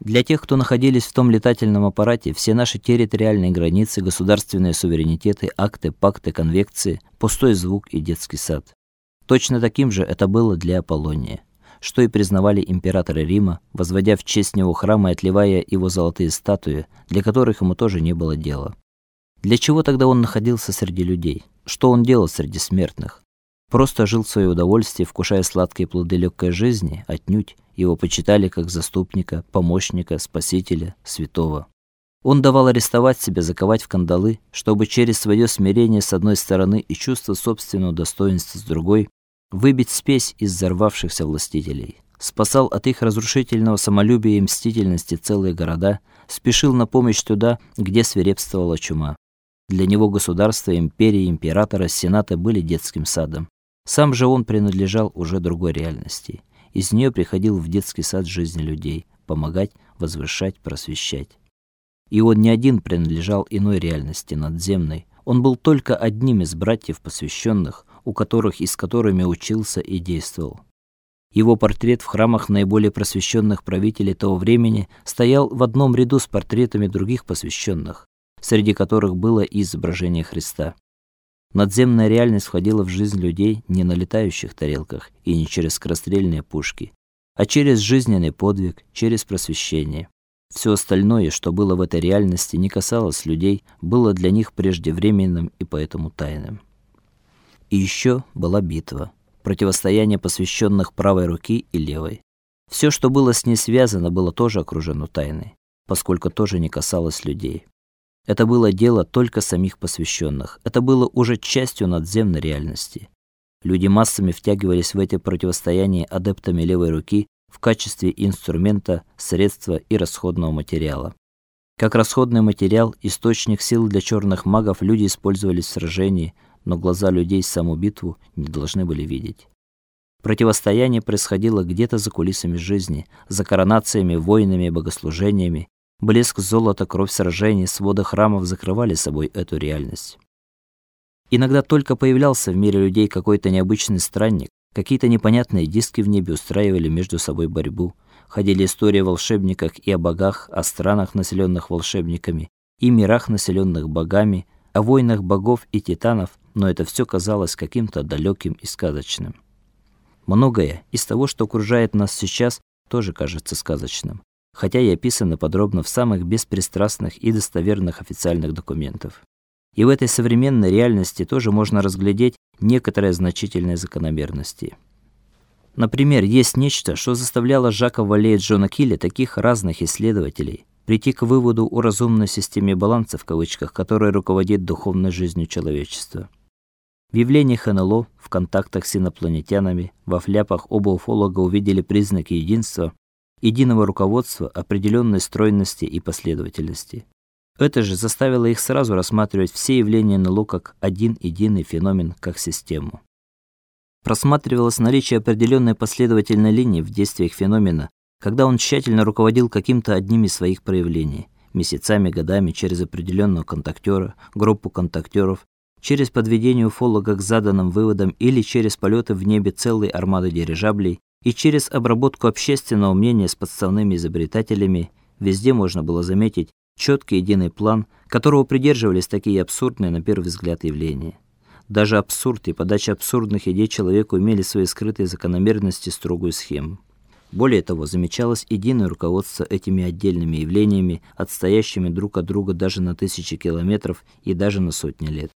Для тех, кто находились в том летательном аппарате, все наши территориальные границы, государственные суверенитеты, акты, пакты, конвекции пустой звук и детский сад. Точно таким же это было для Аполлония, что и признавали императоры Рима, возводя в честь него храмы и отливая его золотые статуи, для которых ему тоже не было дела. Для чего тогда он находился среди людей? Что он делал среди смертных? Просто жил в свое удовольствие, вкушая сладкие плоды легкой жизни, отнюдь его почитали как заступника, помощника, спасителя, святого. Он давал арестовать себя, заковать в кандалы, чтобы через свое смирение с одной стороны и чувство собственного достоинства с другой выбить спесь из взорвавшихся властителей. Спасал от их разрушительного самолюбия и мстительности целые города, спешил на помощь туда, где свирепствовала чума. Для него государство, империя, императора, сената были детским садом. Сам же он принадлежал уже другой реальности. Из нее приходил в детский сад жизни людей, помогать, возвышать, просвещать. И он не один принадлежал иной реальности, надземной. Он был только одним из братьев посвященных, у которых и с которыми учился и действовал. Его портрет в храмах наиболее просвещенных правителей того времени стоял в одном ряду с портретами других посвященных, среди которых было и изображение Христа. Надземная реальность входила в жизнь людей не на летающих тарелках и не через скорострельные пушки, а через жизненный подвиг, через просвещение. Все остальное, что было в этой реальности, не касалось людей, было для них преждевременным и поэтому тайным. И еще была битва, противостояние посвященных правой руки и левой. Все, что было с ней связано, было тоже окружено тайной, поскольку тоже не касалось людей. Это было дело только самих посвященных. Это было уже частью надземной реальности. Люди массами втягивались в эти противостояния адептами левой руки в качестве инструмента, средства и расходного материала. Как расходный материал, источник сил для черных магов люди использовали в сражении, но глаза людей саму битву не должны были видеть. Противостояние происходило где-то за кулисами жизни, за коронациями, войнами, богослужениями, Блеск золота, кровь сражений, своды храмов закрывали собой эту реальность. Иногда только появлялся в мире людей какой-то необычный странник, какие-то непонятные диски в небе устраивали между собой борьбу. Ходили истории о волшебниках и о богах, о странах, населенных волшебниками, и мирах, населенных богами, о войнах богов и титанов, но это все казалось каким-то далеким и сказочным. Многое из того, что окружает нас сейчас, тоже кажется сказочным хотя и описано подробно в самых беспристрастных и достоверных официальных документах. И в этой современной реальности тоже можно разглядеть некоторые значительные закономерности. Например, есть нечто, что заставляло Жака Вале и Джона Килли, таких разных исследователей, прийти к выводу о разумной системе баланса в кавычках, которая руководит духовной жизнью человечества. В явлениях НЛО, в контактах с инопланетянами, во фляпах оба уфолога увидели признаки единства, единого руководства, определенной стройности и последовательности. Это же заставило их сразу рассматривать все явления НЛО как один единый феномен, как систему. Просматривалось наличие определенной последовательной линии в действиях феномена, когда он тщательно руководил каким-то одним из своих проявлений, месяцами, годами через определенного контактера, группу контактеров, через подведение уфолога к заданным выводам или через полеты в небе целой армады дирижаблей и через обработку общественного мнения с подставными изобретателями везде можно было заметить четкий единый план, которого придерживались такие абсурдные на первый взгляд явления. Даже абсурд и подача абсурдных идей человеку имели свои скрытые закономерности, строгую схему. Более того, замечалось единое руководство этими отдельными явлениями, отстоящими друг от друга даже на тысячи километров и даже на сотни лет.